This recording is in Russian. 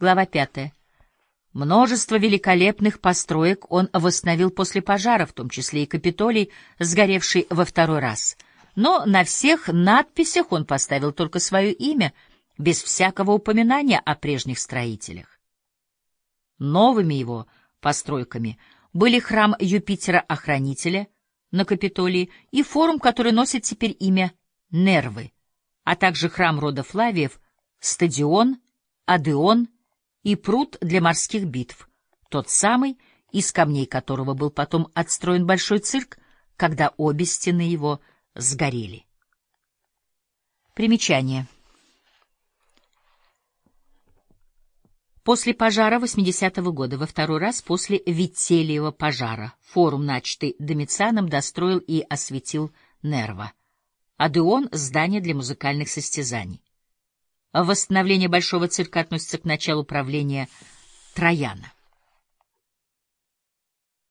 Глава пятая. Множество великолепных построек он восстановил после пожара, в том числе и Капитолий, сгоревший во второй раз. Но на всех надписях он поставил только свое имя, без всякого упоминания о прежних строителях. Новыми его постройками были храм Юпитера-охранителя на Капитолии и форум, который носит теперь имя Нервы, а также храм рода Флавиев, стадион, Адеон — и пруд для морских битв, тот самый, из камней которого был потом отстроен большой цирк, когда обе стены его сгорели. Примечание. После пожара 80-го года, во второй раз после Вителиева пожара, форум, начатый Домицианом, достроил и осветил Нерва. Адеон — здание для музыкальных состязаний. Восстановление Большого цирка относится к началу правления Трояна.